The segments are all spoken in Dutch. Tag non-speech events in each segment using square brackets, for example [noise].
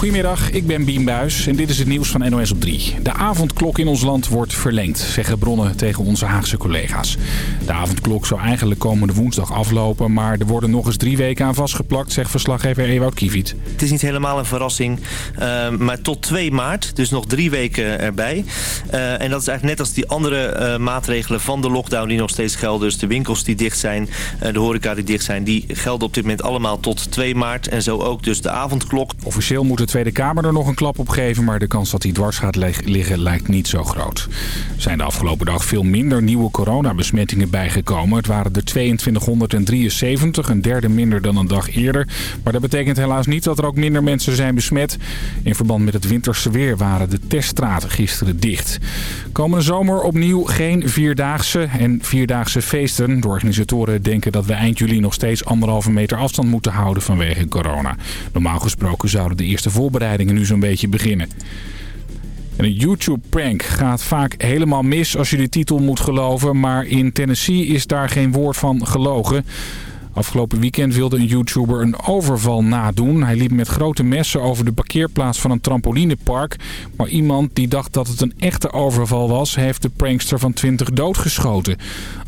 Goedemiddag, ik ben Bien Buis en dit is het nieuws van NOS op 3. De avondklok in ons land wordt verlengd, zeggen bronnen tegen onze Haagse collega's. De avondklok zou eigenlijk komende woensdag aflopen... maar er worden nog eens drie weken aan vastgeplakt, zegt verslaggever Ewout Kiviet. Het is niet helemaal een verrassing, uh, maar tot 2 maart, dus nog drie weken erbij. Uh, en dat is eigenlijk net als die andere uh, maatregelen van de lockdown die nog steeds gelden. Dus de winkels die dicht zijn, de horeca die dicht zijn... die gelden op dit moment allemaal tot 2 maart. En zo ook dus de avondklok. Officieel moet de Tweede Kamer er nog een klap op geven... maar de kans dat hij dwars gaat liggen lijkt niet zo groot. Er zijn de afgelopen dag veel minder nieuwe coronabesmettingen bijgekomen. Het waren er 2273, een derde minder dan een dag eerder. Maar dat betekent helaas niet dat er ook minder mensen zijn besmet. In verband met het winterse weer waren de teststraten gisteren dicht. Komende zomer opnieuw geen vierdaagse en vierdaagse feesten. De organisatoren denken dat we eind juli nog steeds anderhalve meter afstand moeten houden vanwege corona. Normaal gesproken zouden de eerste voorbereidingen nu zo'n beetje beginnen. En een YouTube-prank gaat vaak helemaal mis als je de titel moet geloven. Maar in Tennessee is daar geen woord van gelogen. Afgelopen weekend wilde een YouTuber een overval nadoen. Hij liep met grote messen over de parkeerplaats van een trampolinepark. Maar iemand die dacht dat het een echte overval was... heeft de prankster van 20 doodgeschoten.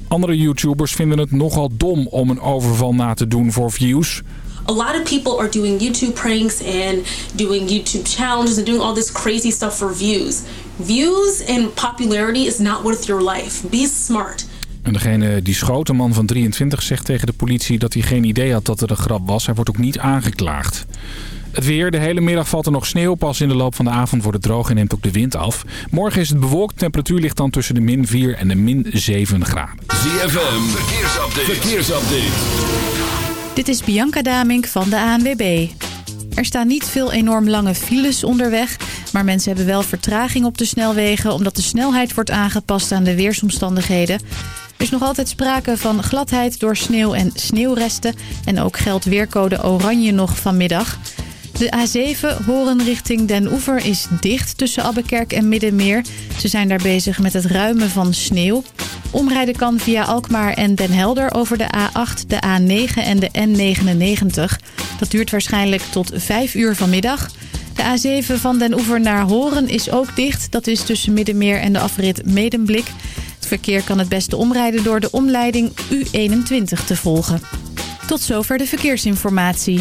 Andere YouTubers vinden het nogal dom om een overval na te doen voor views a lot of people are doing YouTube pranks and doing YouTube challenges and doing all this crazy stuff for views. Views and popularity is not worth your life. Be smart. En degene die schoot, een man van 23, zegt tegen de politie dat hij geen idee had dat het een grap was. Hij wordt ook niet aangeklaagd. Het weer, de hele middag valt er nog sneeuw. Pas in de loop van de avond wordt het droog en neemt ook de wind af. Morgen is het bewolkt. Temperatuur ligt dan tussen de min 4 en de min 7 graden. ZFM, verkeersupdate. verkeersupdate. Dit is Bianca Damink van de ANWB. Er staan niet veel enorm lange files onderweg... maar mensen hebben wel vertraging op de snelwegen... omdat de snelheid wordt aangepast aan de weersomstandigheden. Er is nog altijd sprake van gladheid door sneeuw en sneeuwresten... en ook geldt weercode oranje nog vanmiddag... De A7 Horen richting Den Oever is dicht tussen Abbekerk en Middenmeer. Ze zijn daar bezig met het ruimen van sneeuw. Omrijden kan via Alkmaar en Den Helder over de A8, de A9 en de N99. Dat duurt waarschijnlijk tot 5 uur vanmiddag. De A7 van Den Oever naar Horen is ook dicht. Dat is tussen Middenmeer en de afrit Medemblik. Het verkeer kan het beste omrijden door de omleiding U21 te volgen. Tot zover de verkeersinformatie.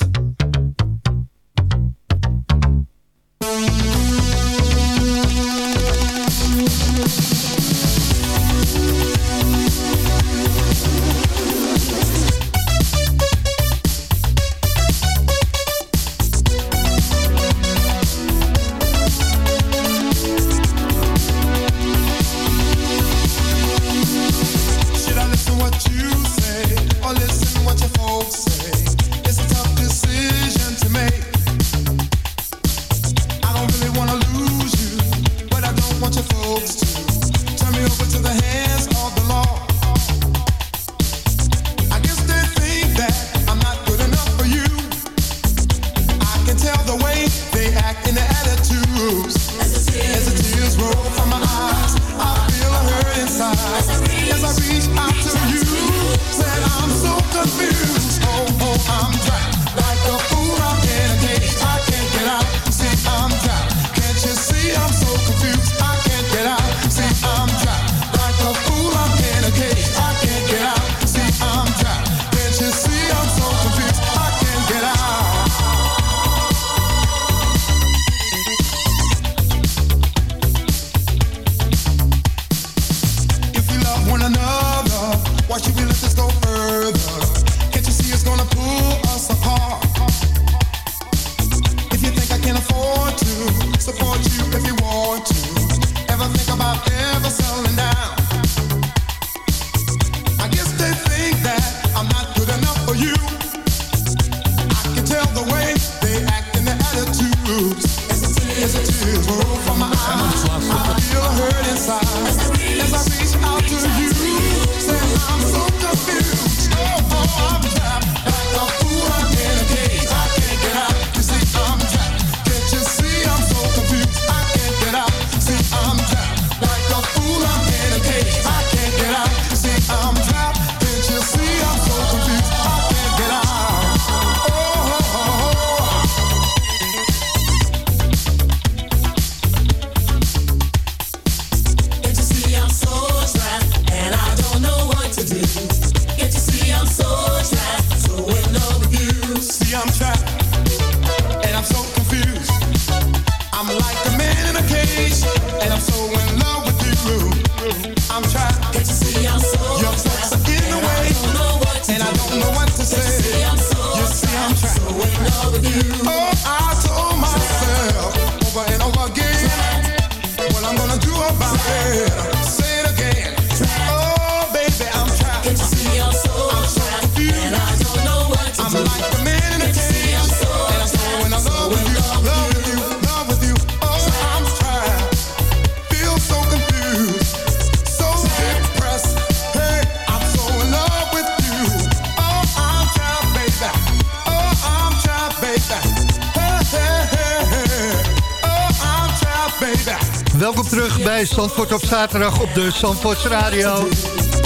Terug bij Zandvoort op zaterdag op de Zandvoorts Radio.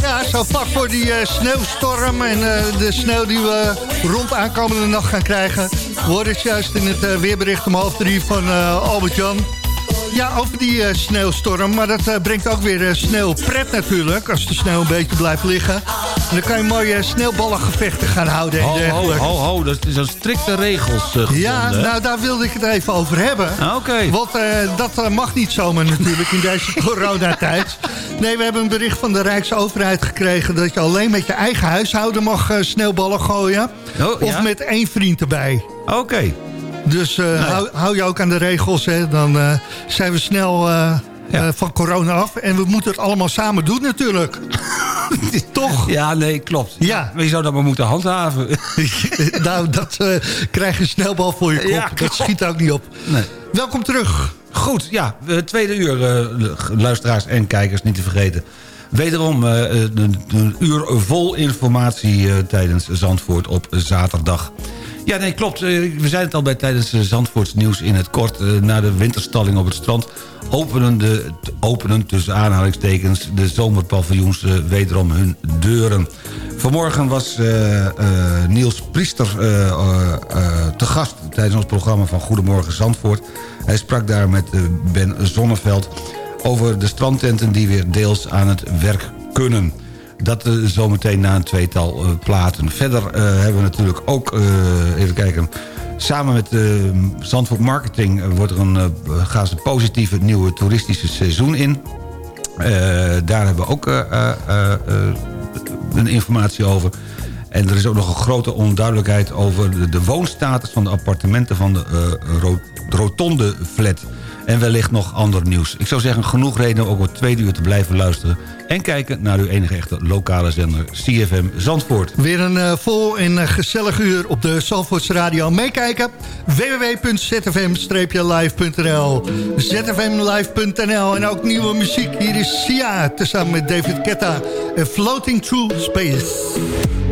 Ja, zo vlak voor die eh, sneeuwstorm en eh, de sneeuw die we rond aankomende nacht gaan krijgen. Hoorden het juist in het eh, weerbericht om half drie van Albert-Jan. Ja, over die sneeuwstorm, maar dat brengt ook weer sneeuwpret natuurlijk. Als de sneeuw een beetje blijft liggen. Dan kan je mooie sneeuwballengevechten gaan houden en Ho, ho, ho, ho, dat zijn strikte regels gevonden, Ja, nou daar wilde ik het even over hebben. Ah, Oké. Want eh, dat eh, mag niet zomaar natuurlijk in deze [laughs] coronatijd. Nee, we hebben een bericht van de Rijksoverheid gekregen... dat je alleen met je eigen huishouden mag sneeuwballen gooien. Oh, of ja? met één vriend erbij. Oké. Dus eh, hou, hou je ook aan de regels, hè. Dan zijn we snel Ja. van corona af. En we moeten het allemaal samen doen natuurlijk. [laughs] Toch? Ja, nee, klopt. Ja. Maar je zou dat maar moeten handhaven. [laughs] nou, dat eh, krijg je snelbal voor je kop. Ja, dat schiet ook niet op. Nee. Welkom terug. Goed, ja, eh, tweede uur, eh, luisteraars en kijkers, niet te vergeten. Wederom een, een uur vol informatie tijdens Zandvoort op zaterdag. Ja, nee, klopt. Eh, we zijn het al bij tijdens Zandvoorts nieuws in het kort. Eh, na de winterstalling op het strand openen, de, openen tussen aanhalingstekens de zomerpaviljoens eh, wederom hun deuren. Vanmorgen was Niels Priester te gast tijdens ons programma van Goedemorgen Zandvoort. Hij sprak daar met Ben Zonneveld over de strandtenten die weer deels aan het werk kunnen. Dat eh, zometeen na een tweetal eh, platen. Verder eh, hebben we natuurlijk ook, even kijken... Samen met Zandvoort Marketing wordt er een, gaan ze positieve nieuwe toeristische seizoen in. Daar hebben we ook een informatie over. En er is ook nog een grote onduidelijkheid over de, woonstatus van de appartementen van de ro Rotonde Flat. En wellicht nog ander nieuws. Ik zou zeggen, genoeg reden om het tweede uur te blijven luisteren... en kijken naar uw enige echte lokale zender CFM Zandvoort. Weer een eh, vol en eh, gezellig uur op de Zandvoorts Radio. Meekijken www.zfm-live.nl zfmlive.nl En ook nieuwe muziek. Hier is Sia, tezamen met David Ketta. Floating Through Space.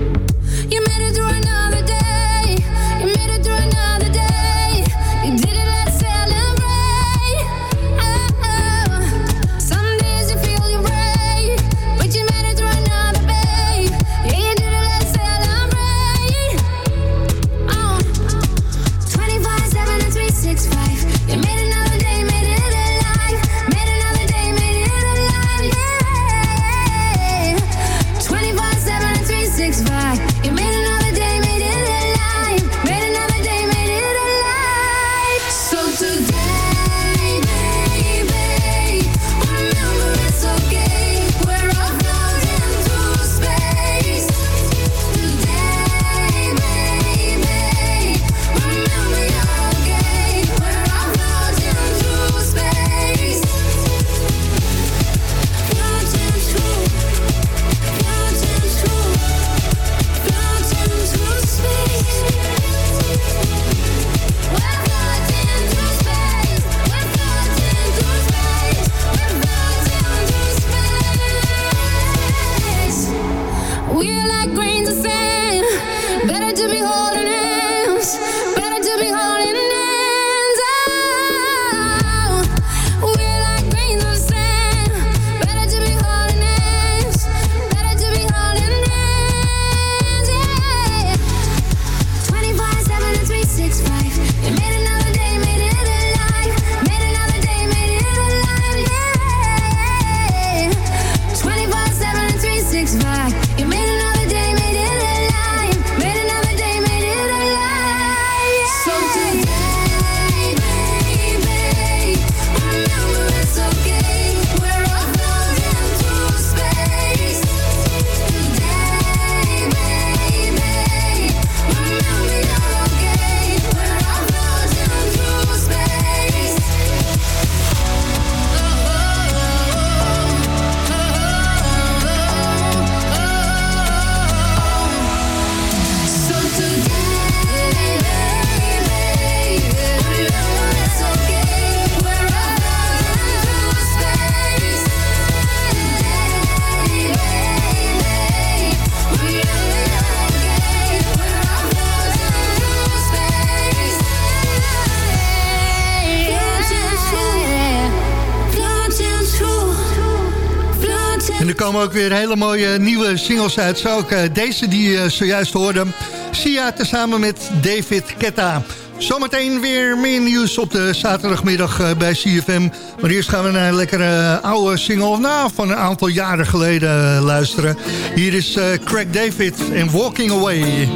Ook weer hele mooie nieuwe singles uit. Zo ook eh, deze die je zojuist hoorde. Sia tezamen met David Ketta. Zometeen weer meer nieuws op de zaterdagmiddag eh, bij CFM. Maar eerst gaan we naar een lekkere eh, oude single nou, van een aantal jaren geleden eh, luisteren. Hier is eh, Craig David en Walking Away.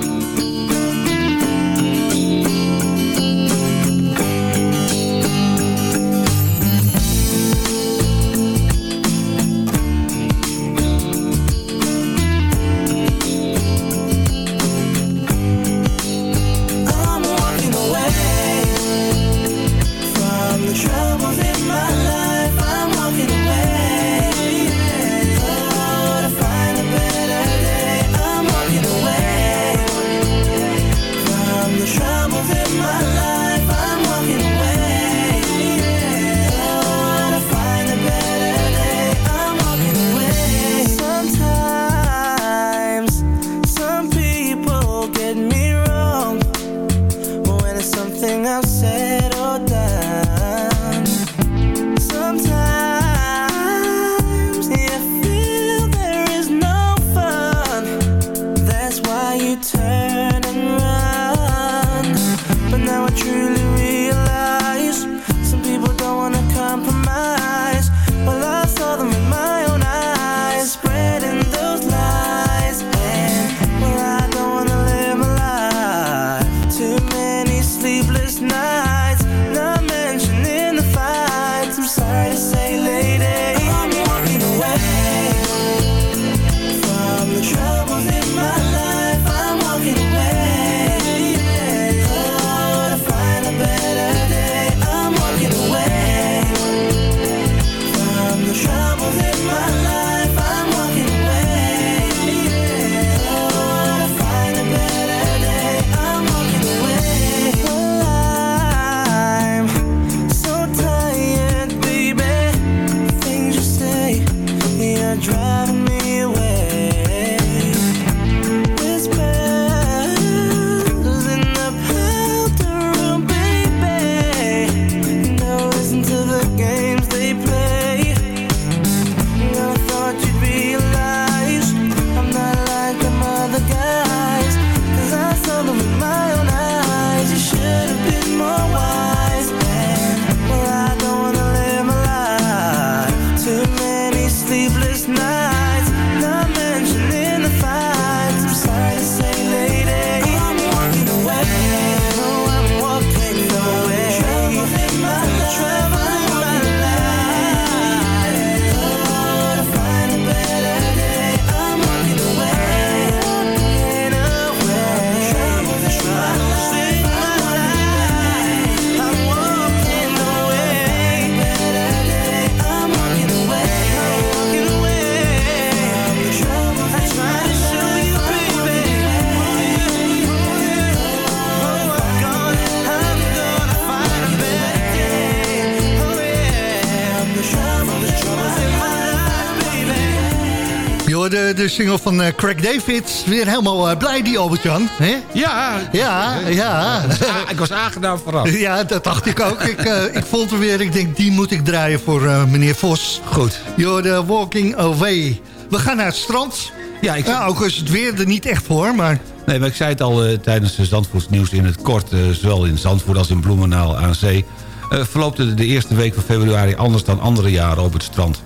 De single van eh, Craig David. Weer helemaal eh, blij die Albert-Jan. Ja, Ja, ja. Ah, ik was aangenaam verrast. Ja, dat dacht ik ook. Ik, eh, ik vond hem weer. Ik denk, die moet ik draaien voor meneer Vos. Goed. Je hoorde Walking Away. We gaan naar het strand. Ja, ik, Ja, ook is het weer er niet echt voor, maar... nee, maar ik zei het al tijdens de Zandvoortsnieuws in het kort... zowel in Zandvoort als in Bloemendaal aan zee... eh, verloopt de, de eerste week van februari anders dan andere jaren op het strand.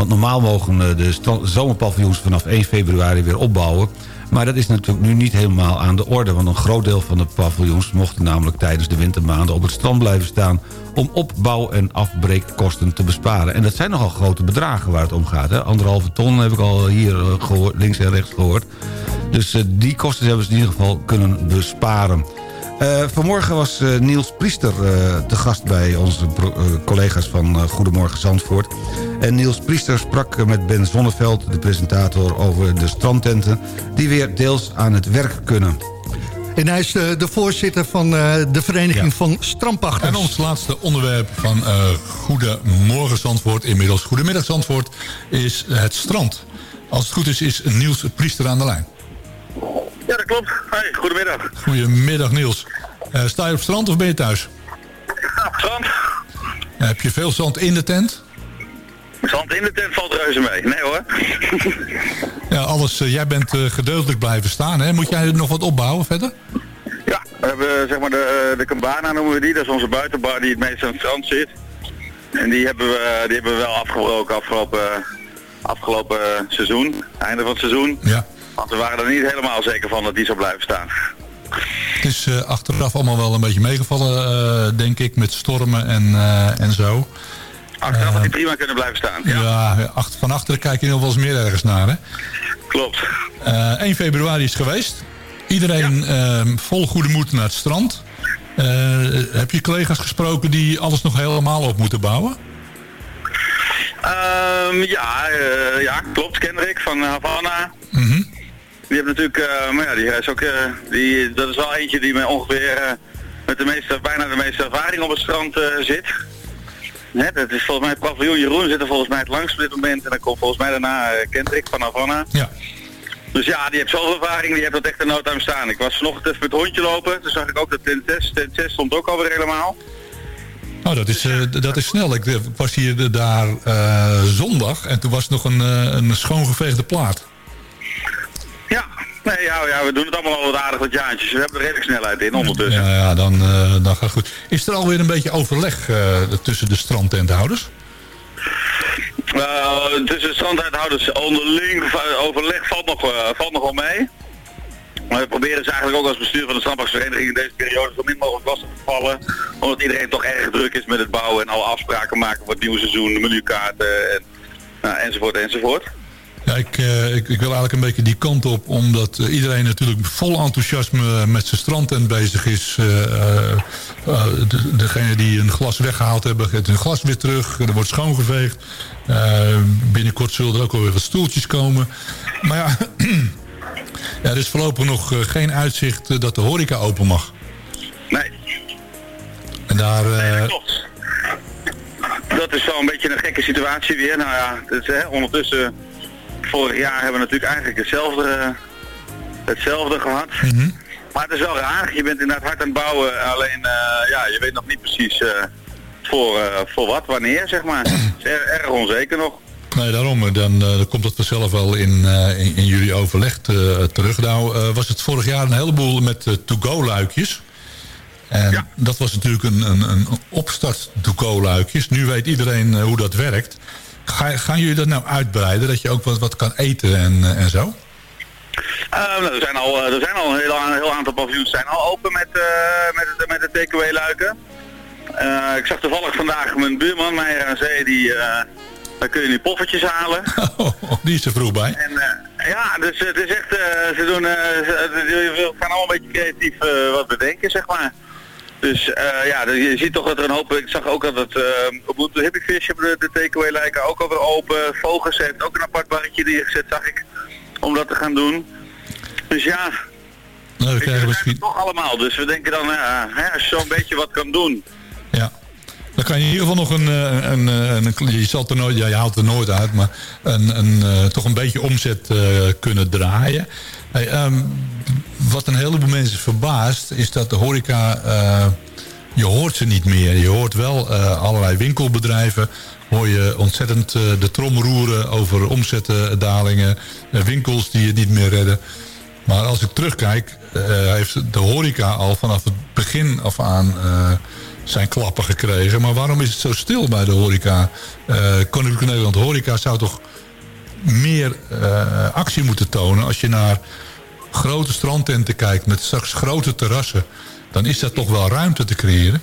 Want normaal mogen de zomerpaviljoens vanaf 1 februari weer opbouwen... maar dat is natuurlijk nu niet helemaal aan de orde... want een groot deel van de paviljoens mochten namelijk tijdens de wintermaanden op het strand blijven staan... om opbouw- en afbreekkosten te besparen. En dat zijn nogal grote bedragen waar het om gaat. Hè? Anderhalve ton heb ik al hier eh, gehoord, links en rechts gehoord. Dus eh, die kosten hebben ze in ieder geval kunnen besparen. Eh, vanmorgen was eh, Niels Priester eh, te gast bij onze eh, collega's van eh, Goedemorgen Zandvoort. En Niels Priester sprak met Ben Zonneveld, de presentator, over de strandtenten... die weer deels aan het werk kunnen. En hij is de, de voorzitter van eh, de Vereniging van Strandpachters. En ons laatste onderwerp van eh Goedemorgen Zandvoort, inmiddels Goedemiddag Zandvoort, is het strand. Als het goed is, is Niels Priester aan de lijn. Klopt. Hoi, goedemiddag. Goedemiddag Niels. Eh, sta je op het strand of ben je thuis? Ja, op strand. heb je veel zand in de tent? Zand in de tent valt reuze mee. Nee hoor. Ja, alles, eh, jij bent eh, geduldig blijven staan, hè? Moet jij nog wat opbouwen verder? Ja, we hebben zeg maar de, de Cabana noemen we die. Dat is onze buitenbar die het meest aan het strand zit. En die hebben we, die hebben we wel afgebroken afgelopen, afgelopen seizoen. Einde van het seizoen. Ja. Want we waren er niet helemaal zeker van dat die zou blijven staan. Het is eh, achteraf allemaal wel een beetje meegevallen, eh, denk ik, met stormen en, eh, en zo. Achteraf had die prima kunnen blijven staan. Ja, Ja, achter, van achteren kijk je nog wel eens meer ergens naar, hè? klopt. Eh, 1 februari is geweest. Iedereen eh, vol goede moed naar het strand. Heb je collega's gesproken die alles nog helemaal op moeten bouwen? Ehm, ja, ja, klopt. Kendrick van Havana. Mhm. Die heeft natuurlijk, eh, maar ja, die is ook, eh, die, dat is wel eentje die met ongeveer eh, met de meeste, bijna de meeste ervaring op het strand zit. Dat is volgens mij het paviljoen Jeroen zit er volgens mij het langst op dit moment. En dan komt volgens mij daarna Kendrick van Havana. Ja. Dus ja, die heeft zoveel ervaring, die heeft dat echt in no time staan. Ik was vanochtend even met het hondje lopen, toen zag ik ook dat tent 6, tent 6 stond ook alweer helemaal. Oh, dat is, dat is snel. Ik, was hier daar zondag en toen was het nog een, een schoongeveegde plaat. Nee, ja, ja, we doen het allemaal al wat aardig wat jaartjes. We hebben er redelijk snelheid in ondertussen. Ja, ja dan, eh, dan gaat het goed. Is er alweer een beetje overleg eh, tussen de strandtenthouders? Uh, tussen de strandhouders onderling overleg valt nog, valt nog wel mee. Maar we proberen ze eigenlijk ook als bestuur van de strandpaksvereniging in deze periode zo min mogelijk lastig te vallen. Omdat iedereen toch erg druk is met het bouwen en alle afspraken maken voor het nieuwe seizoen, de menukaarten en, nou, enzovoort enzovoort. Ja, ik, eh, ik, ik wil eigenlijk een beetje die kant op, omdat eh, iedereen natuurlijk vol enthousiasme met zijn strandtent bezig is. De, degene die een glas weggehaald hebben, geeft hun glas weer terug. Er wordt schoongeveegd. Binnenkort zullen er ook alweer wat stoeltjes komen. Maar ja, [clears throat] er is voorlopig nog geen uitzicht dat de horeca open mag. Nee. En daar... Dat is wel een beetje een gekke situatie weer. Nou ja, dus, hè, ondertussen, vorig jaar hebben we natuurlijk eigenlijk hetzelfde, eh, hetzelfde gehad. Maar het is wel raar, je bent inderdaad hard aan het bouwen, alleen eh, ja, je weet nog niet precies eh, voor, voor wat, wanneer zeg maar. Het is er- erg onzeker nog. Nee, daarom. Dan, komt dat vanzelf wel in, in, in jullie overleg te- terug. Nou was het vorig jaar een heleboel met to-go-luikjes. En dat was natuurlijk een, een, een opstart to-go-luikjes. Nu weet iedereen hoe dat werkt. Ga, gaan jullie dat nou uitbreiden? Dat je ook wat, wat kan eten en, eh, en zo? Eh, nou, er zijn al, eh, er zijn al een heel, a- heel aantal paviljoens zijn al open met, eh, met, het- met de TKW-luiken. Eh, ik zag toevallig vandaag mijn buurman, Meijer aan Zee, die, eh, daar kun je nu poffertjes halen. Oh, die is er vroeg bij. En eh, ja, dus het is echt, eh, ze doen, eh, ze, gaan allemaal een beetje creatief eh, wat bedenken, zeg maar. Dus eh, ja, je ziet toch dat er een hoop, ik zag ook dat het, uh, op de Hippie Fish hebben de, de takeaway lijken ook alweer open. Vogels heeft ook een apart barretje neergezet, zag ik, om dat te gaan doen. Dus ja, Nou, we krijgen misschien... toch allemaal. Dus we denken dan, ja, hè, als je zo'n beetje wat kan doen. Dan kan je in ieder geval nog een, een, een, een je zal er nooit, ja, je haalt er nooit uit, maar een, een, toch een beetje omzet kunnen draaien. Ehm, wat een heleboel mensen verbaast, is dat de horeca, eh, je hoort ze niet meer. Je hoort wel eh, allerlei winkelbedrijven, hoor je ontzettend eh, de trom roeren over omzetdalingen, winkels die het niet meer redden. Maar als ik terugkijk, heeft de horeca al vanaf het begin af aan zijn klappen gekregen. Maar waarom is het zo stil bij de horeca? Eh Koninklijke Nederland Horeca zou toch meer eh, actie moeten tonen... als je naar grote strandtenten kijkt met straks grote terrassen... dan is dat toch wel ruimte te creëren?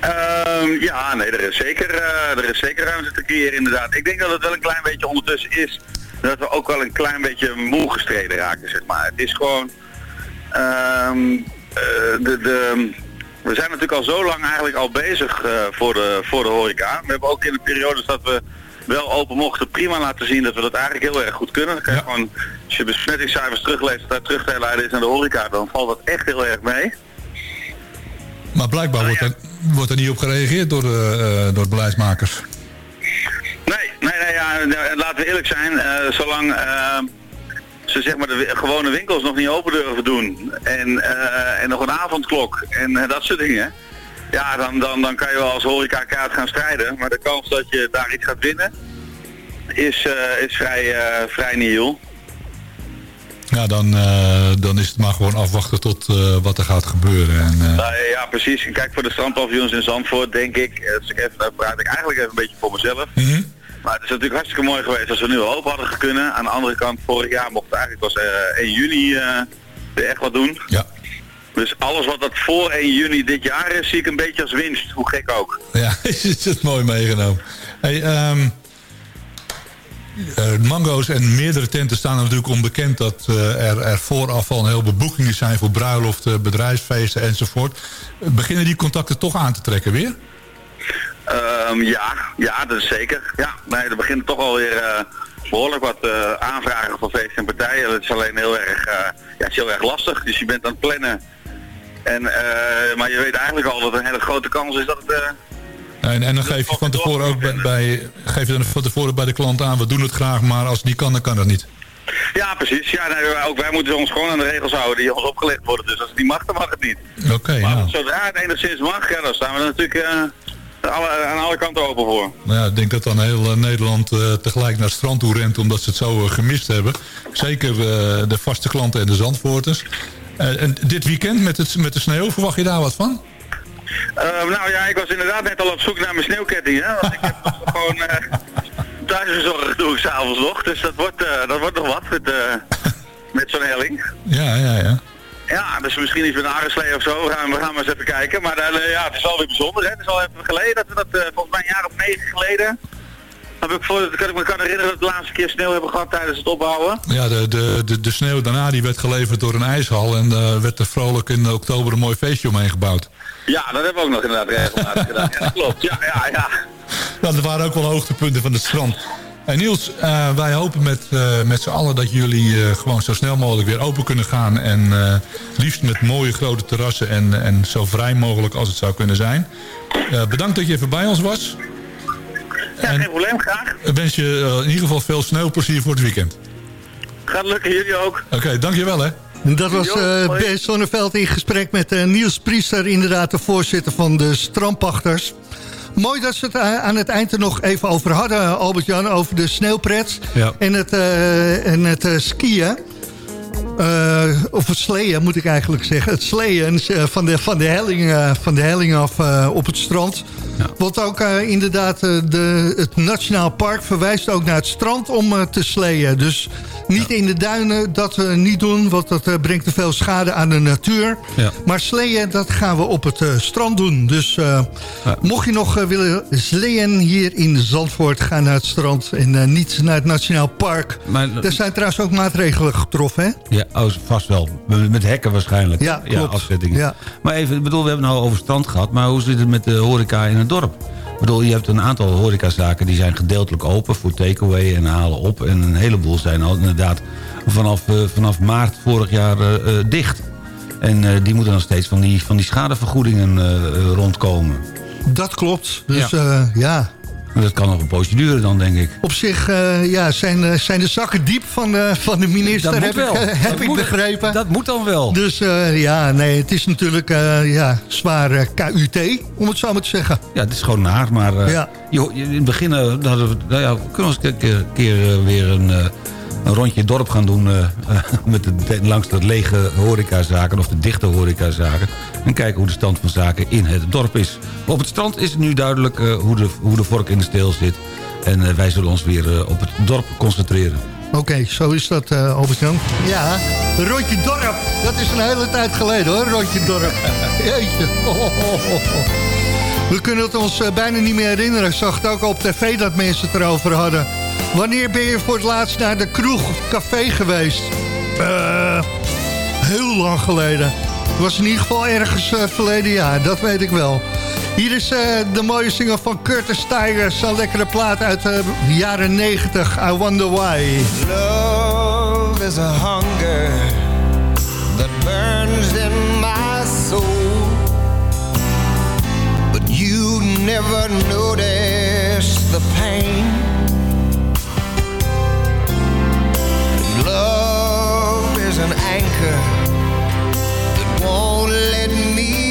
Ehm, ja, nee, er is, zeker, eh, er is zeker ruimte te creëren inderdaad. Ik denk dat het wel een klein beetje ondertussen is dat we ook wel een klein beetje moe gestreden raken, zeg maar. Het is gewoon... ehm, eh, de, de, we zijn natuurlijk al zo lang eigenlijk al bezig voor, de, voor de horeca. We hebben ook in de periodes dat we wel open mochten prima laten zien dat we dat eigenlijk heel erg goed kunnen. Dan kan je gewoon, als je besmettingscijfers terugleest, daar terug te leiden is naar de horeca, dan valt dat echt heel erg mee. Maar blijkbaar wordt er, wordt er niet op gereageerd door, de, eh, door de beleidsmakers. Nee, nee, nee, ja, nou, laten we eerlijk zijn. eh, zolang eh, ze zeg maar de gewone winkels nog niet open durven doen en, eh, en nog een avondklok en eh, dat soort dingen. Ja, dan, dan, dan kan je wel als horecakaart gaan strijden. Maar de kans dat je daar iets gaat winnen is, eh, is vrij, eh, vrij nihil. Ja, dan, eh, dan is het maar gewoon afwachten tot wat er gaat gebeuren. En, Nou, ja, precies. Kijk, voor de strandpaviljoens in Zandvoort denk ik, eh, dus ik even, daar praat ik eigenlijk even een beetje voor mezelf. mhm. Maar het is natuurlijk hartstikke mooi geweest als we nu al open hadden kunnen. Aan de andere kant, vorig jaar mocht het eigenlijk eh 1 juni eh, weer echt wat doen. Ja. Dus alles wat dat voor 1 juni dit jaar is, zie ik een beetje als winst. Hoe gek ook. Ja, [laughs] is het mooi meegenomen. Hey, ehm, eh, mango's en meerdere tenten staan natuurlijk onbekend dat eh, er, er vooraf al een heleboel boekingen zijn voor bruiloften, bedrijfsfeesten enzovoort. Beginnen die contacten toch aan te trekken weer? Ehm, ja, ja, dat is zeker. Ja, nee, er beginnen toch alweer eh behoorlijk wat aanvragen voor feesten en partijen. Dat is alleen heel erg, ja, het is heel erg lastig. Dus je bent aan het plannen. En, eh, maar je weet eigenlijk al dat er een hele grote kans is dat het... eh, En, en dan geef je van tevoren ook bij, bij, geef je dan van tevoren bij de klant aan, we doen het graag, maar als het niet kan, dan kan dat niet. Ja, precies. Ja, nee, ook wij moeten ons gewoon aan de regels houden die ons opgelegd worden. Dus als het niet mag, dan mag het niet. Oké, maar nou. zodra het enigszins mag, ja, dan staan we er natuurlijk eh, alle, aan alle kanten open voor. Nou ja, ik denk dat dan heel Nederland tegelijk naar het strand toe rent... omdat ze het zo gemist hebben. Zeker de vaste klanten en de zandvoorters. Eh, en dit weekend met, het, met de sneeuw, verwacht je daar wat van? Eh, nou ja, ik was inderdaad net al op zoek naar mijn sneeuwketting. Hè? Want ik heb [laughs] gewoon eh thuisgezorgd doe ik s'avonds nog. Dus dat wordt, eh, dat wordt nog wat met, eh, met zo'n helling. Ja, ja, ja. Ja, dus misschien iets met een arreslee of zo. We gaan, we gaan maar eens even kijken. Maar eh, ja, het is alweer bijzonder. Hè? Het is al even geleden dat we dat, volgens mij een jaar of negen geleden... Heb ik voor, kan ik me kan herinneren dat we de laatste keer sneeuw hebben gehad tijdens het opbouwen. Ja, de, de, de, de sneeuw daarna die werd geleverd door een ijshal... en daar werd er vrolijk in oktober een mooi feestje omheen gebouwd. Ja, dat hebben we ook nog inderdaad regelmatig [laughs] gedaan. Ja, dat klopt. Ja, ja, ja. Nou, dat waren ook wel hoogtepunten van het strand. Hey Niels, eh, wij hopen met, eh, met z'n allen dat jullie eh, gewoon zo snel mogelijk weer open kunnen gaan. En eh, liefst met mooie grote terrassen en, en zo vrij mogelijk als het zou kunnen zijn. Eh, bedankt dat je even bij ons was. Ja, geen probleem, graag. Ik wens je eh, in ieder geval veel sneeuwplezier voor het weekend. Gaat lukken, jullie ook. Oké, dankjewel hè. Dat was eh Ben Sonneveld in gesprek met eh, Niels Priester, inderdaad de voorzitter van de strandpachters. Mooi dat ze het aan het eind er nog even over hadden, Albert-Jan, over de sneeuwpret Ja. en het, eh, en het skiën. Eh, of het sleeën, moet ik eigenlijk zeggen. Het sleeën eh, van, de, van, de helling, eh, van de helling af eh, op het strand. Want ook eh, inderdaad, eh, de, het Nationaal Park verwijst ook naar het strand om eh, te sleeën. Dus niet in de duinen, dat we niet doen, want dat eh, brengt te veel schade aan de natuur. Ja. Maar sleeën, dat gaan we op het eh, strand doen. Dus eh, mocht je nog willen sleeën hier in Zandvoort, ga naar het strand en niet naar het Nationaal Park. Maar- er zijn trouwens ook maatregelen getroffen, hè? Ja, oh, vast wel. Met hekken waarschijnlijk. Ja, klopt. afzettingen. Ja. Maar even, ik bedoel, we hebben het nou over strand gehad. Maar hoe zit het met de horeca in het dorp? Ik bedoel, je hebt een aantal horecazaken die zijn gedeeltelijk open voor takeaway en halen op. En een heleboel zijn al inderdaad vanaf, eh, vanaf maart vorig jaar eh, eh, dicht. En die moeten dan steeds van die, van die schadevergoedingen rondkomen. Dat klopt. Dus ja. Dat kan nog een poosje duren dan, denk ik. op zich eh, ja, zijn, eh, zijn de zakken diep van de, van de minister, Dat heb moet ik, wel. eh, heb Dat ik moet- begrepen. Dat moet dan wel. Dus eh, ja, nee, het is natuurlijk eh, ja, zwaar eh, KUT, om het zo maar te zeggen. Ja, het is gewoon naar, maar eh, Ja. je, in het begin eh, hadden we, nou ja, kunnen we eens een keer, keer, eh, weer een, eh, een rondje dorp gaan doen... eh, [laughs] met de, langs de lege horecazaken of de dichte horecazaken... en kijken hoe de stand van zaken in het dorp is. Op het strand is het nu duidelijk eh, hoe, de, hoe de vork in de steel zit... en eh, wij zullen ons weer eh, op het dorp concentreren. Oké, zo is dat, eh Albert-Jan. Ja, Rondje Dorp. Dat is een hele tijd geleden hoor, Rondje Dorp. [laughs] Jeetje. Oh, oh, oh, oh. We kunnen het ons eh, bijna niet meer herinneren. Ik zag het ook op tv dat mensen het erover hadden. Wanneer ben je voor het laatst naar de kroeg of café geweest? Eh, heel lang geleden. Het was in ieder geval ergens eh, verleden jaar, dat weet ik wel. Hier is eh, de mooie single van Curtis Tigers. Een lekkere plaat uit de jaren 90. I Wonder Why. Love is a hunger that burns in my soul. But you never notice the pain. Anchor that won't let me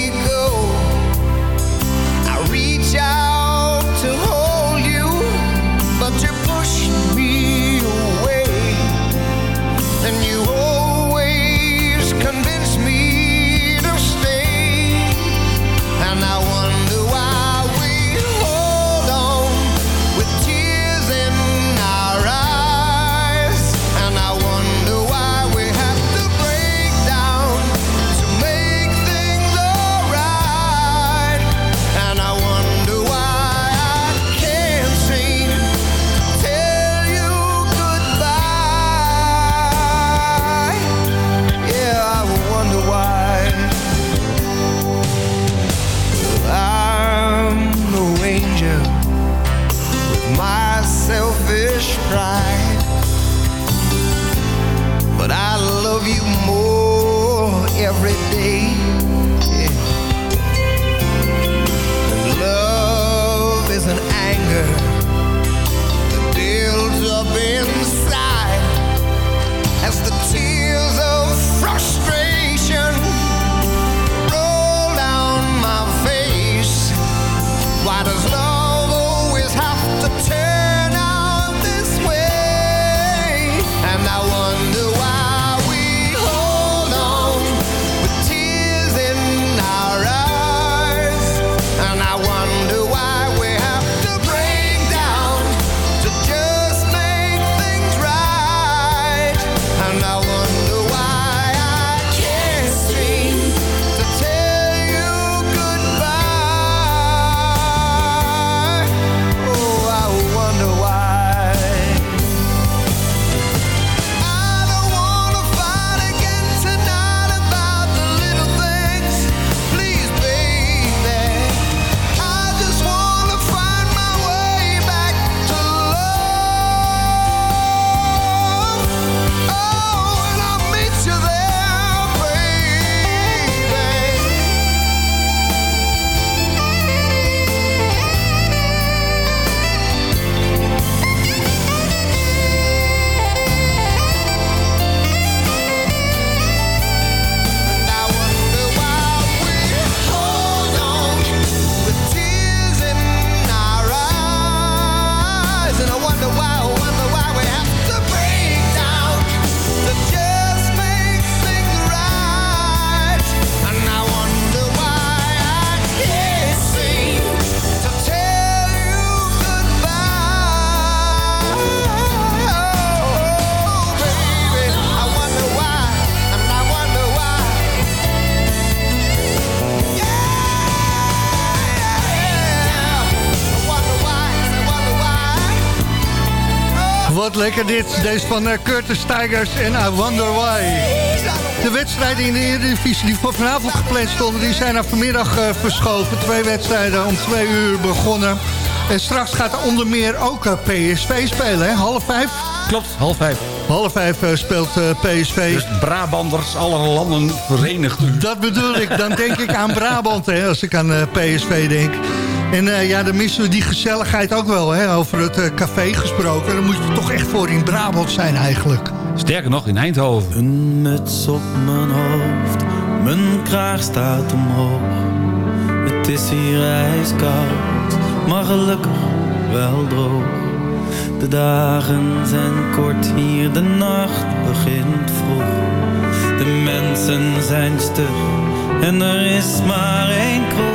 lekker dit. Deze van eh, Curtis Tigers en I Wonder Why. De wedstrijden in de Eredivisie die voor vanavond gepland stonden... die zijn naar vanmiddag eh, verschoven. Twee wedstrijden om twee uur begonnen. En straks gaat er onder meer ook eh, PSV spelen, hè? Half vijf? Klopt, half vijf. Half vijf speelt PSV. Dus Brabanders, alle landen verenigd u. Dat bedoel ik. Dan denk ik aan Brabant, hè, als ik aan PSV denk. En eh, ja, dan missen we die gezelligheid ook wel, hè, over het eh, café gesproken. Dan moet je toch echt voor in Brabant zijn eigenlijk. Sterker nog, in Eindhoven. Een muts op mijn hoofd, mijn kraag staat omhoog. Het is hier ijskoud, maar gelukkig wel droog. De dagen zijn kort hier, de nacht begint vroeg. De mensen zijn stug en er is maar één kroeg.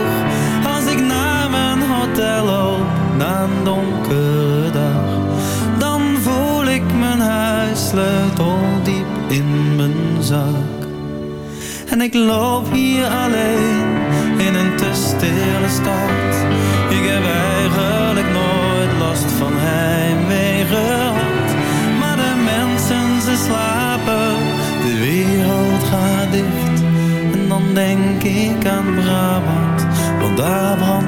Hotel loop, na een donkere dag, dan voel ik mijn huissleutel diep in mijn zak. En ik loop hier alleen in een te stille stad. Ik heb eigenlijk nooit last van heimwee gehad. Maar de mensen ze slapen, de wereld gaat dicht. En dan denk ik aan Brabant, want daar brandt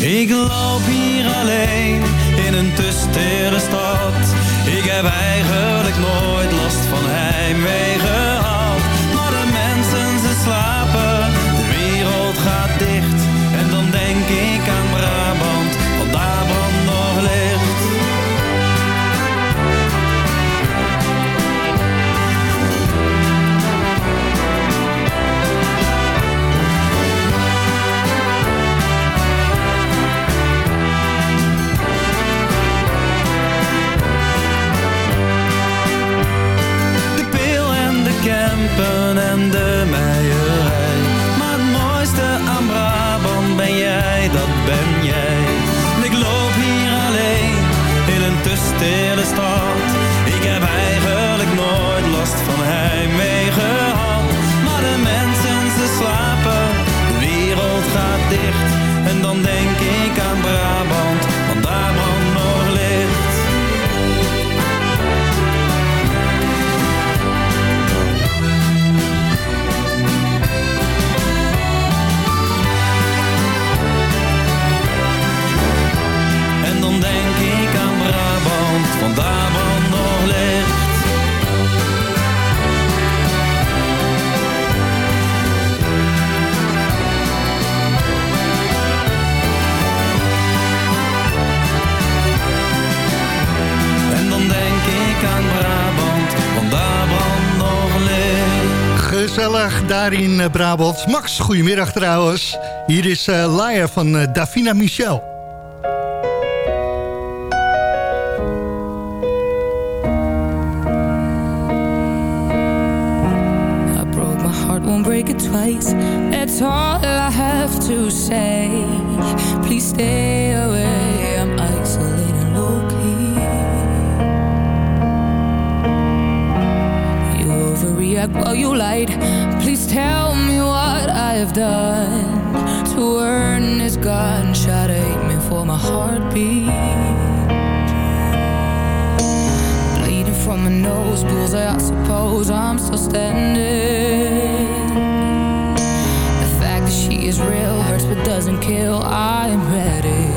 Ik loop hier alleen in een te stad. Ik heb eigenlijk nooit last van heimwee ben jij. Ik loop hier alleen in een te stille stad. Daar in eh, Brabant. Max, goedemiddag trouwens. Hier is eh Liar van eh, Davina Michel. I broke my heart, break it twice. That's all I have to say. Please stay away. I'm isolated, low key. You overreact while you lied. Please tell me what I have done to earn this gunshot me for my heartbeat. Bleeding from my nose, bullseye, I suppose I'm still standing. The fact that she is real hurts but doesn't kill. I am ready.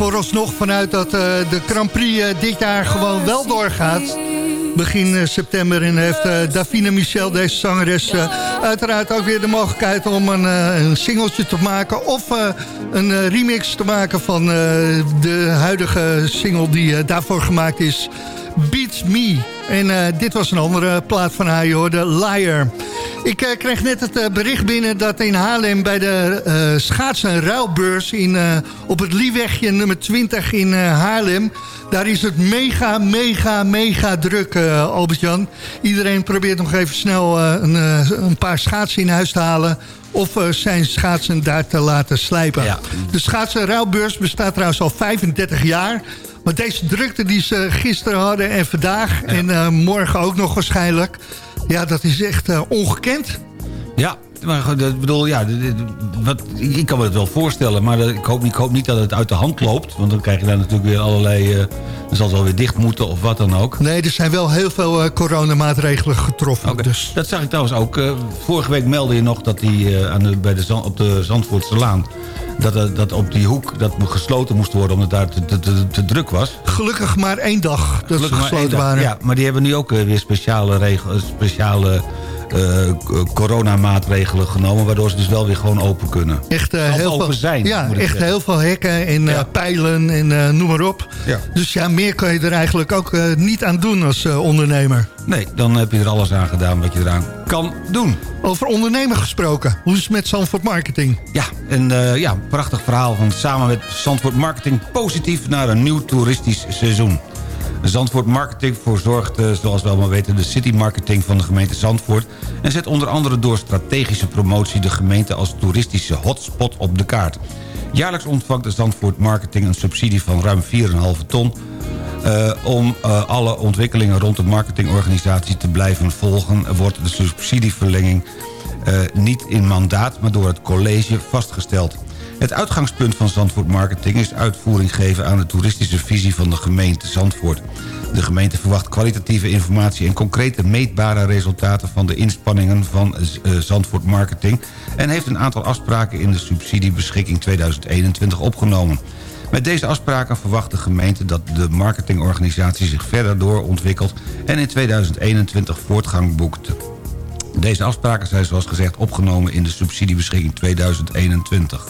Vooralsnog vanuit dat eh, de Grand Prix eh, dit jaar gewoon wel doorgaat. Begin eh, september heeft Davine Michel, deze zangeres... uiteraard ook weer de mogelijkheid om een, een singeltje te maken... of een remix te maken van de huidige single die daarvoor gemaakt is... Beats Me. En dit was een andere plaat van haar, je hoorde Liar. Ik eh, kreeg net het eh, bericht binnen dat in Haarlem bij de eh schaats- en ruilbeurs in, eh, op het Liewegje nummer 20 in eh, Haarlem. Daar is het mega, mega, mega druk, eh, Albert-Jan. Iedereen probeert nog even snel eh, een, eh, een paar schaatsen in huis te halen of eh, zijn schaatsen daar te laten slijpen. De schaatsen- en ruilbeurs bestaat trouwens al 35 jaar. Maar deze drukte die ze gisteren hadden en vandaag en eh, morgen ook nog waarschijnlijk... ja, dat is echt eh, ongekend. Ja, maar ik bedoel, ja, wat, ik kan me het wel voorstellen... maar dat- ik hoop, niet- ik hoop niet dat het uit de hand loopt... want dan krijg je daar natuurlijk weer allerlei... eh, dan zal het wel weer dicht moeten of wat dan ook. Nee, er zijn wel heel veel eh, coronamaatregelen getroffen. Dus. Dat zag ik trouwens ook. eh, vorige week meldde je nog dat die aan de, bij de, op de Zandvoortse Laan... Dat, dat op die hoek dat gesloten moest worden omdat daar te, te, te, druk was. Gelukkig maar één dag dat Gelukkig ze gesloten dag. waren. Ja, maar die hebben nu ook weer speciale, regels, speciale eh, k- coronamaatregelen genomen... waardoor ze dus wel weer gewoon open kunnen. Echt, eh, Zal heel open veel, zijn, ja, echt zeggen. heel veel hekken en eh, pijlen en eh, noem maar op. Ja. Dus ja, meer kan je er eigenlijk ook eh, niet aan doen als eh, ondernemer. Nee, dan heb je er alles aan gedaan wat je eraan kan doen. Over ondernemer gesproken. Hoe is het met Zandvoort Marketing? Ja, en eh, ja, een prachtig verhaal van samen met Zandvoort Marketing positief naar een nieuw toeristisch seizoen. Zandvoort Marketing verzorgt, eh, zoals we allemaal weten, de city marketing van de gemeente Zandvoort... en zet onder andere door strategische promotie de gemeente als toeristische hotspot op de kaart. Jaarlijks ontvangt de Zandvoort Marketing een subsidie van ruim 4,5 ton... Eh, om eh, alle ontwikkelingen rond de marketingorganisatie te blijven volgen... wordt de subsidieverlenging niet in mandaat, maar door het college vastgesteld. Het uitgangspunt van Zandvoort Marketing is uitvoering geven aan de toeristische visie van de gemeente Zandvoort. De gemeente verwacht kwalitatieve informatie en concrete meetbare resultaten van de inspanningen van eh, Zandvoort Marketing en heeft een aantal afspraken in de subsidiebeschikking 2021 opgenomen. Met deze afspraken verwacht de gemeente dat de marketingorganisatie zich verder doorontwikkelt en in 2021 voortgang boekt. Deze afspraken zijn zoals gezegd opgenomen in de subsidiebeschikking 2021.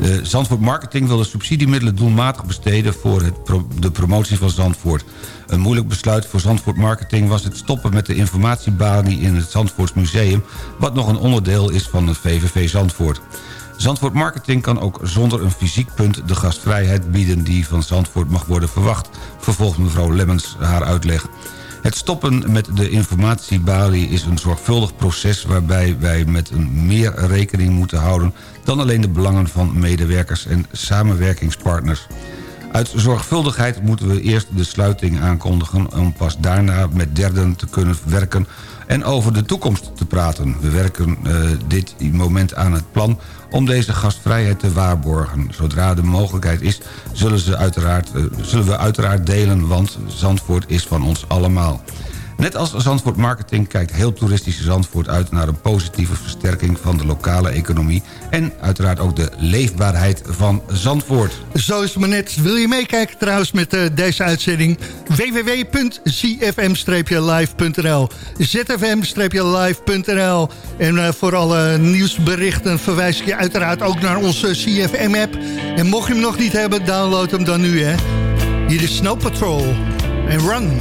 De Zandvoort Marketing wil de subsidiemiddelen doelmatig besteden... voor het de promotie van Zandvoort. Een moeilijk besluit voor Zandvoort Marketing was het stoppen met de informatiebalie in het Zandvoorts Museum... wat nog een onderdeel is van het VVV Zandvoort. Zandvoort Marketing kan ook zonder een fysiek punt de gastvrijheid bieden... die van Zandvoort mag worden verwacht, vervolgt mevrouw Lemmens haar uitleg. Het stoppen met de informatiebalie is een zorgvuldig proces... waarbij wij met een meer rekening moeten houden... dan alleen de belangen van medewerkers en samenwerkingspartners. Uit zorgvuldigheid moeten we eerst de sluiting aankondigen... om pas daarna met derden te kunnen werken en over de toekomst te praten. We werken eh, dit moment aan het plan om deze gastvrijheid te waarborgen. Zodra de mogelijkheid is, zullen, ze uiteraard, eh, zullen we uiteraard delen... want Zandvoort is van ons allemaal. Net als Zandvoort Marketing kijkt heel toeristisch Zandvoort uit... naar een positieve versterking van de lokale economie... en uiteraard ook de leefbaarheid van Zandvoort. Zo is het maar net. Wil je meekijken trouwens met eh, deze uitzending? www.zfm-live.nl zfm-live.nl En eh, voor alle nieuwsberichten verwijs ik je uiteraard ook naar onze CFM-app. En mocht je hem nog niet hebben, download hem dan nu, hè. Hier is Snow Patrol. En Run.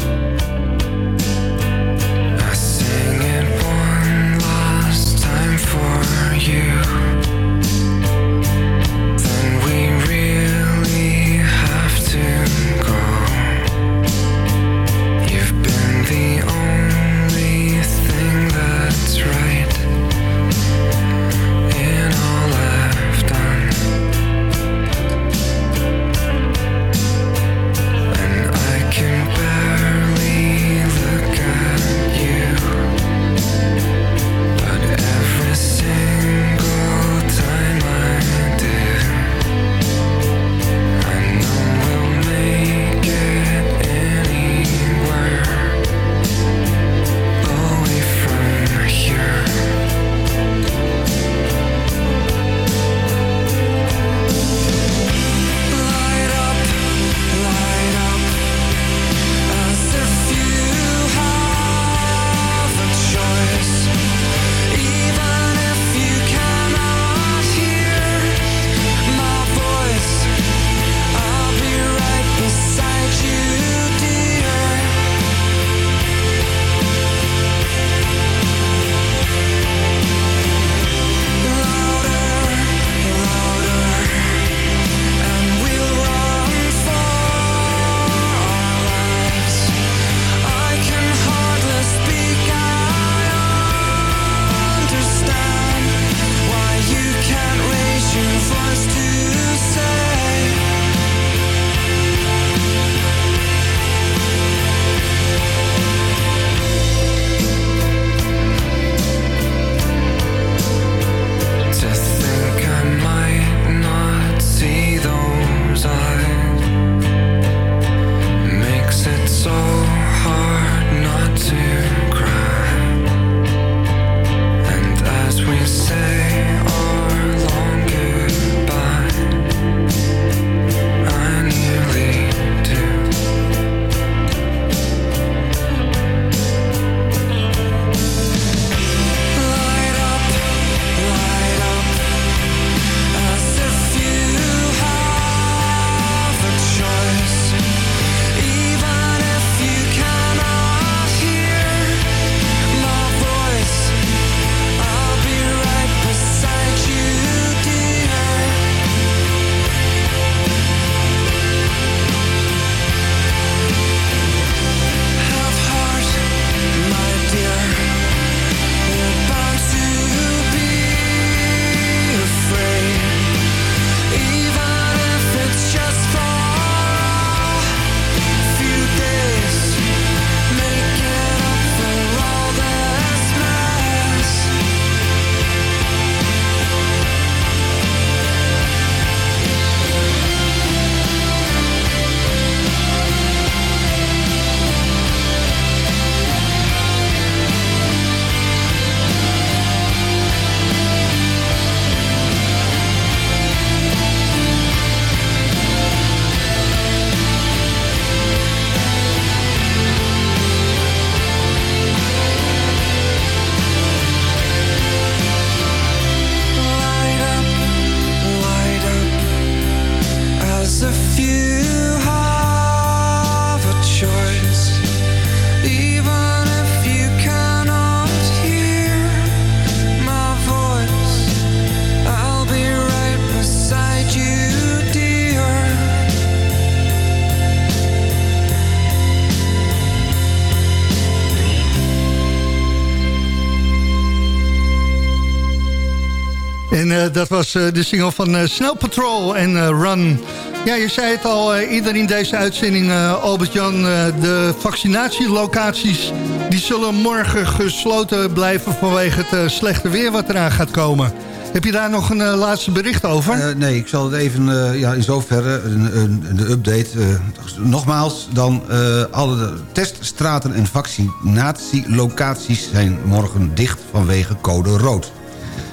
Dat was eh, de single van eh, Snow Patrol en eh, Run. Ja, je zei het al eerder in deze uitzending, Albert-Jan. de vaccinatielocaties die zullen morgen gesloten blijven vanwege het slechte weer wat eraan gaat komen. Heb je daar nog een laatste bericht over? Nee, ik zal het even ja, in zoverre, een, een, de update. nogmaals, dan alle teststraten en vaccinatielocaties zijn morgen dicht vanwege code rood.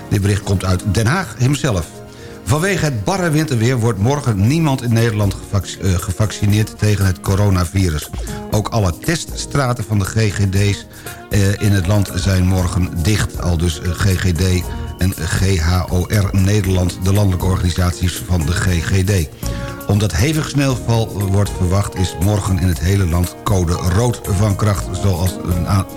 Dit bericht komt uit Den Haag hemzelf. Vanwege het barre winterweer wordt morgen niemand in Nederland eh, gevaccineerd tegen het coronavirus. Ook alle teststraten van de GGD's eh, in het land zijn morgen dicht. Al dus eh, GGD en GHOR Nederland, de landelijke organisaties van de GGD. Omdat hevig sneeuwval wordt verwacht... is morgen in het hele land code rood van kracht, zoals,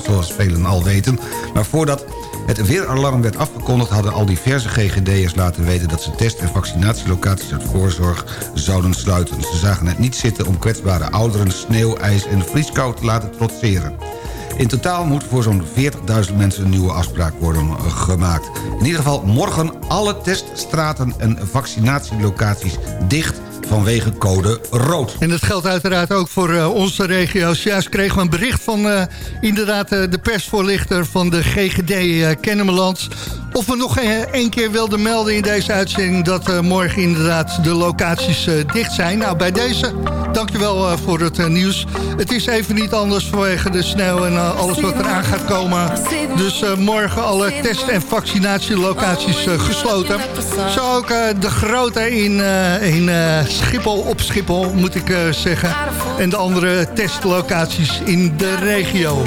zoals velen al weten. Maar voordat het weeralarm werd afgekondigd... hadden al diverse GGD'ers laten weten... dat ze test- en vaccinatielocaties uit voorzorg zouden sluiten. Ze zagen het niet zitten om kwetsbare ouderen... sneeuw, ijs en vrieskou te laten trotseren. In totaal moet voor zo'n 40.000 mensen een nieuwe afspraak worden gemaakt. In ieder geval morgen alle teststraten en vaccinatielocaties dicht vanwege code rood. En dat geldt uiteraard ook voor eh, onze regio's. Juist kregen we een bericht van eh, inderdaad eh, de persvoorlichter van de GGD Kennemerland. Of we nog één keer wilden melden in deze uitzending... dat morgen inderdaad de locaties dicht zijn. Nou, bij deze, dankjewel voor het nieuws. Het is even niet anders vanwege de sneeuw en alles wat eraan gaat komen. Dus morgen alle test- en vaccinatielocaties gesloten. Zo ook de grote in, in Schiphol, op Schiphol moet ik eh, zeggen. En de andere testlocaties in de regio.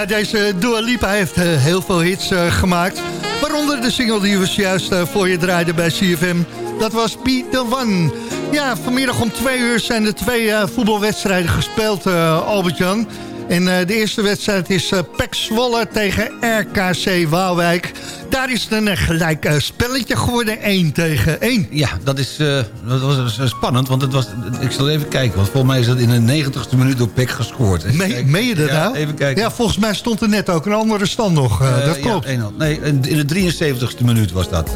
Ja, deze Dua Lipa heeft eh, heel veel hits eh, gemaakt. Waaronder de single die we zojuist eh, voor je draaiden bij CFM. Dat was Be The One. Ja, vanmiddag om twee uur zijn er twee voetbalwedstrijden gespeeld, Albert-Jan. En de eerste wedstrijd is eh PEC Zwolle tegen RKC Waalwijk. Daar is het een eh, gelijk eh, spelletje geworden, 1 tegen 1. Ja, dat, is, eh, dat was spannend, want het was, ik zal even kijken. Want volgens mij is dat in de 90ste minuut door Peck gescoord. Even meen je dat ja, nou? Even kijken. Ja, volgens mij stond er net ook een andere stand nog. dat klopt. 1-0. nee, in de 73ste minuut was dat.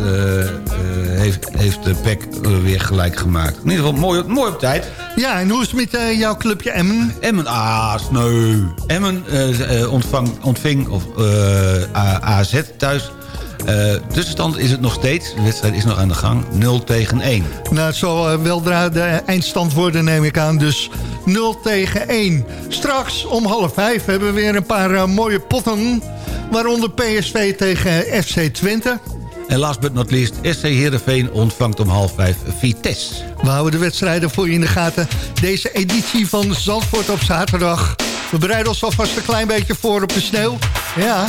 heeft, heeft de Peck weer gelijk gemaakt. In ieder geval mooi, op- mooi op tijd. Ja, en hoe is het met jouw clubje Emmen? Emmen, ah, sneu. Emmen ontvang, ontving of, AZ thuis. Eh, tussenstand is het nog steeds. De wedstrijd is nog aan de gang. 0 tegen 1. Nou, het zal eh, weldra de eindstand worden, neem ik aan. Dus 0 tegen 1. Straks om half 5 hebben we weer een paar eh, mooie potten. Waaronder PSV tegen FC Twente. En last but not least, SC Heerenveen ontvangt om half 5 Vitesse. We houden de wedstrijden voor je in de gaten. Deze editie van Zandvoort op zaterdag. We bereiden ons alvast een klein beetje voor op de sneeuw. Ja,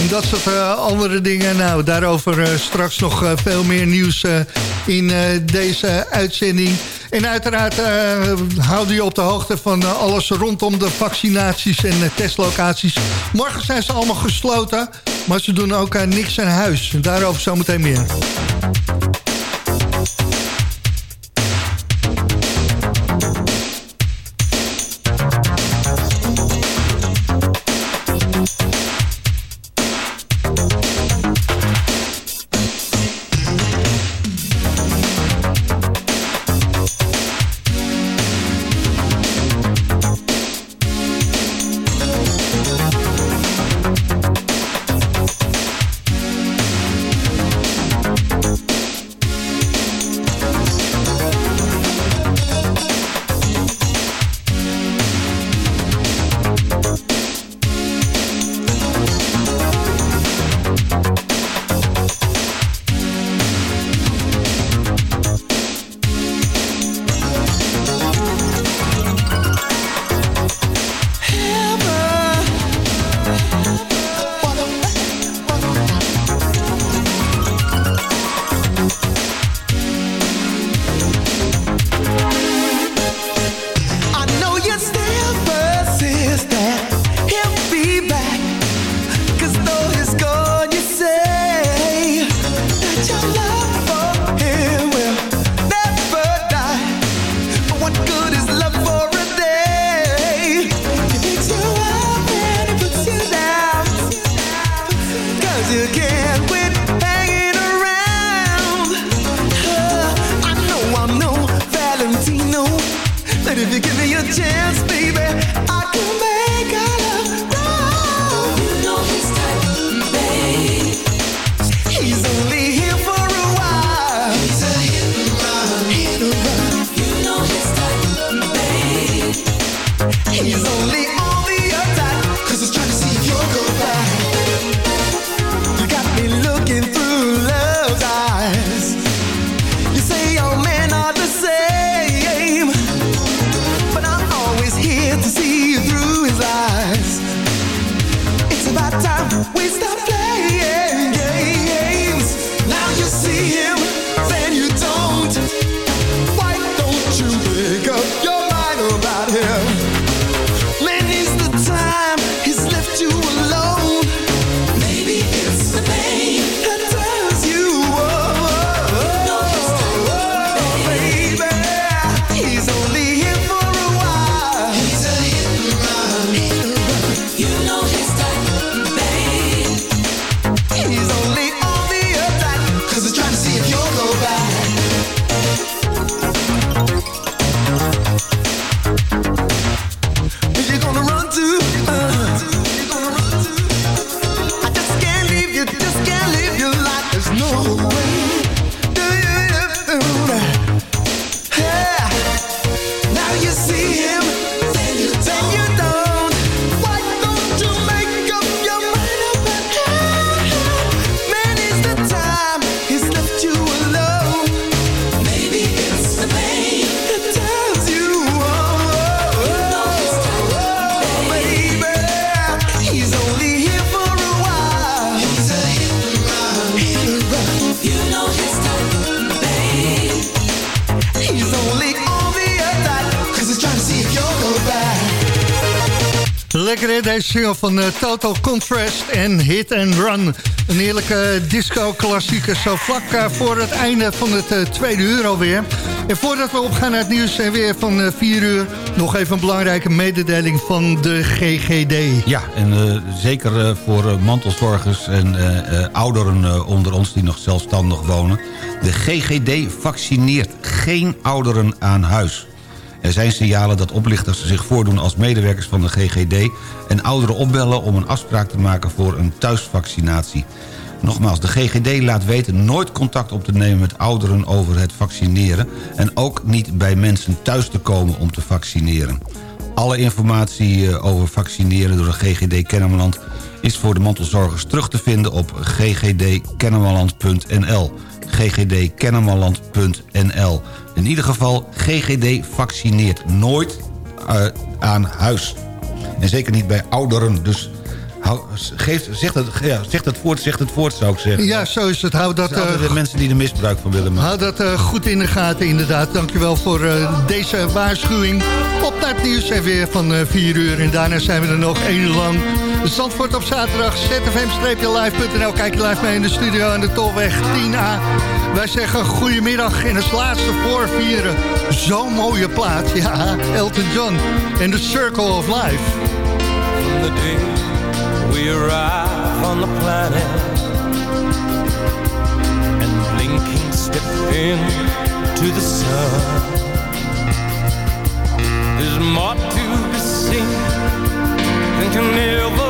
en dat soort eh, andere dingen. Nou, daarover eh, straks nog eh, veel meer nieuws in deze uitzending. En uiteraard houden je op de hoogte van alles rondom de vaccinaties en testlocaties. Morgen zijn ze allemaal gesloten, maar ze doen ook niks aan huis. Daarover zometeen meer. Lekker hè, deze single van eh, Total Contrast en Hit and Run. Een heerlijke disco-klassieker, zo vlak eh, voor het einde van het eh, tweede uur alweer. En voordat we opgaan naar het nieuws weer van eh, 4 uur... nog even een belangrijke mededeling van de GGD. Ja, en eh, zeker eh, voor eh, mantelzorgers en eh, eh, ouderen eh, onder ons die nog zelfstandig wonen. De GGD vaccineert geen ouderen aan huis. Er zijn signalen dat oplichters zich voordoen als medewerkers van de GGD... en ouderen opbellen om een afspraak te maken voor een thuisvaccinatie. Nogmaals, de GGD laat weten nooit contact op te nemen met ouderen over het vaccineren... en ook niet bij mensen thuis te komen om te vaccineren. Alle informatie eh, over vaccineren door de GGD Kennemerland... is voor de mantelzorgers terug te vinden op ggdkennemerland.nl ggdkennemerland.nl In ieder geval, GGD vaccineert nooit eh, aan huis. En zeker niet bij ouderen, dus... Hou, geef, zeg, het, ja, zeg het voort, zeg het voort, zou ik zeggen. Ja, zo is het. Hou dat, Er weer mensen die er misbruik van willen maken. Hou dat eh, goed in de gaten, inderdaad. Dankjewel voor eh, deze waarschuwing. Op naar het nieuws en weer van eh 4 uur. En daarna zijn we er nog één uur lang. Zandvoort op zaterdag, zfm-live.nl. Kijk je live mee in de studio aan de Tolweg 10A. Wij zeggen goedemiddag en als laatste voor vieren. Zo'n mooie plaat. Ja, Elton John en The Circle of Life. We arrive on the planet and blinking step into the sun. There's more to be seen than can ever